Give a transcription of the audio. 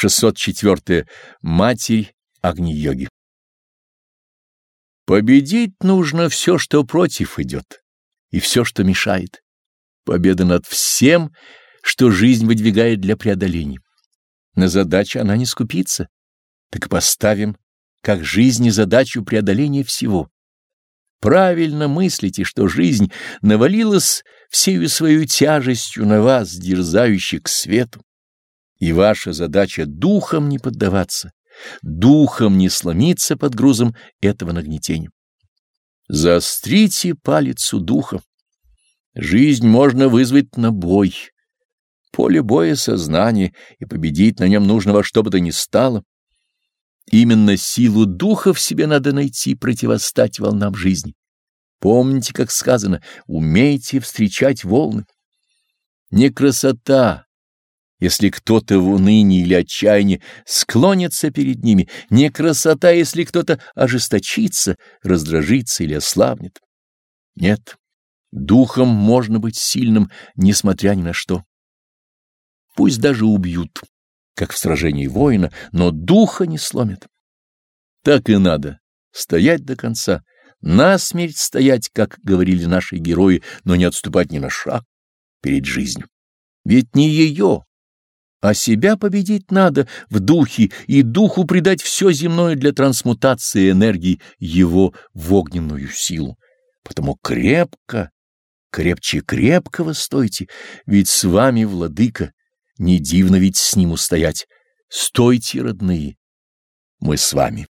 604. Матерь Агни-йоги. Победить нужно все, что против идет, и все, что мешает. Победа над всем, что жизнь выдвигает для преодоления. На задачу она не скупится, так поставим, как жизни задачу преодоления всего. Правильно мыслите, что жизнь навалилась всею свою тяжестью на вас, дерзающих к свету. И ваша задача — духом не поддаваться, духом не сломиться под грузом этого нагнетения. Заострите палец у духа. Жизнь можно вызвать на бой. Поле боя — сознание, и победить на нем нужно во что бы то ни стало. Именно силу духа в себе надо найти, противостать волнам жизни. Помните, как сказано, умейте встречать волны. Не красота, если кто-то в унынии или отчаянии склонится перед ними, не красота, если кто-то ожесточится, раздражится или ослабнет. Нет, духом можно быть сильным, несмотря ни на что. Пусть даже убьют, как в сражении воина, но духа не сломят. Так и надо стоять до конца, насмерть стоять, как говорили наши герои, но не отступать ни на шаг перед жизнью. Ведь не ее, а себя победить надо в духе и духу придать все земное для трансмутации энергии его в огненную силу. Потому крепко, крепче крепкого стойте, ведь с вами, владыка, не дивно ведь с ним устоять. Стойте, родные, мы с вами.